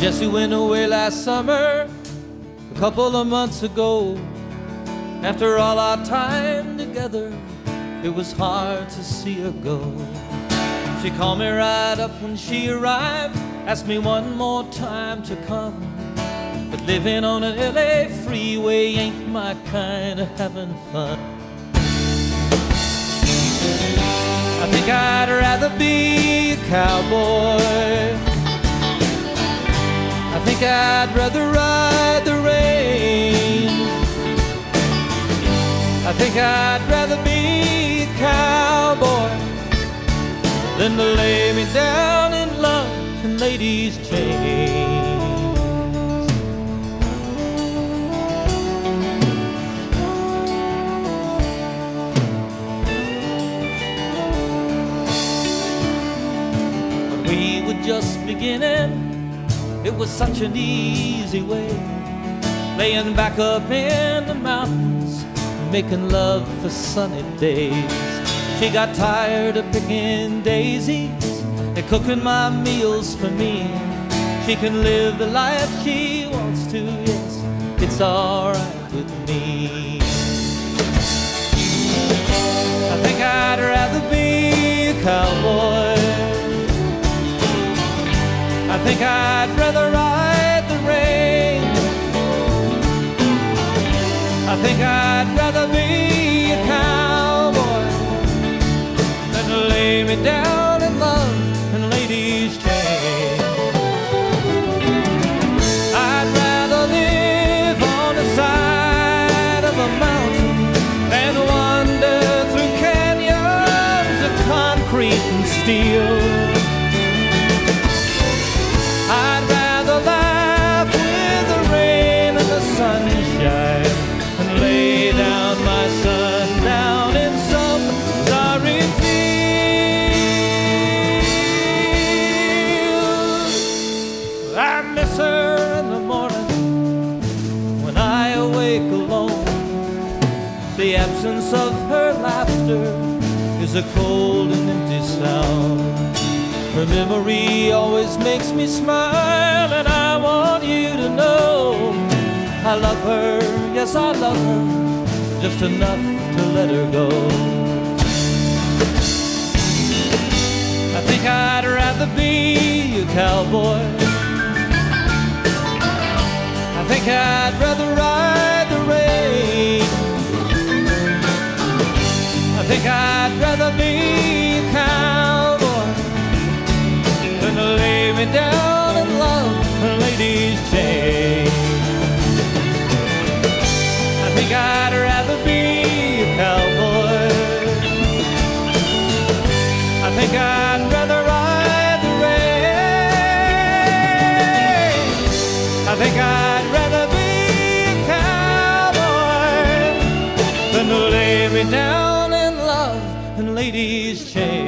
Jesse went away last summer, a couple of months ago. After all our time together, it was hard to see her go. She called me right up when she arrived, asked me one more time to come. But living on an LA freeway ain't my kind of having fun. I think I'd rather be a cowboy. Think I'd rather ride the rain. I think I'd rather be a cowboy than to lay me down in love and ladies' chains. We were just beginning, it was such an easy way. Laying back up in the mountains, making love for sunny days. She got tired of picking daisies and cooking my meals for me. She can live the life she wants to, yes, it's alright think I'd rather ride the rain. I think I'd rather be a cowboy than lay me down In the morning when I awake alone. The absence of her laughter is a cold and empty sound. Her memory always makes me smile, and I want you to know I love her, yes, I love her, just enough to let her go. I think I'd rather be a cowboy. Think I'd rather ride the rain. I think I'd rather be a cowboy than to lay me down in love and ladies' chains. I think I'd rather be a cowboy. I think I'd rather ride the rain. I think I ladies' change.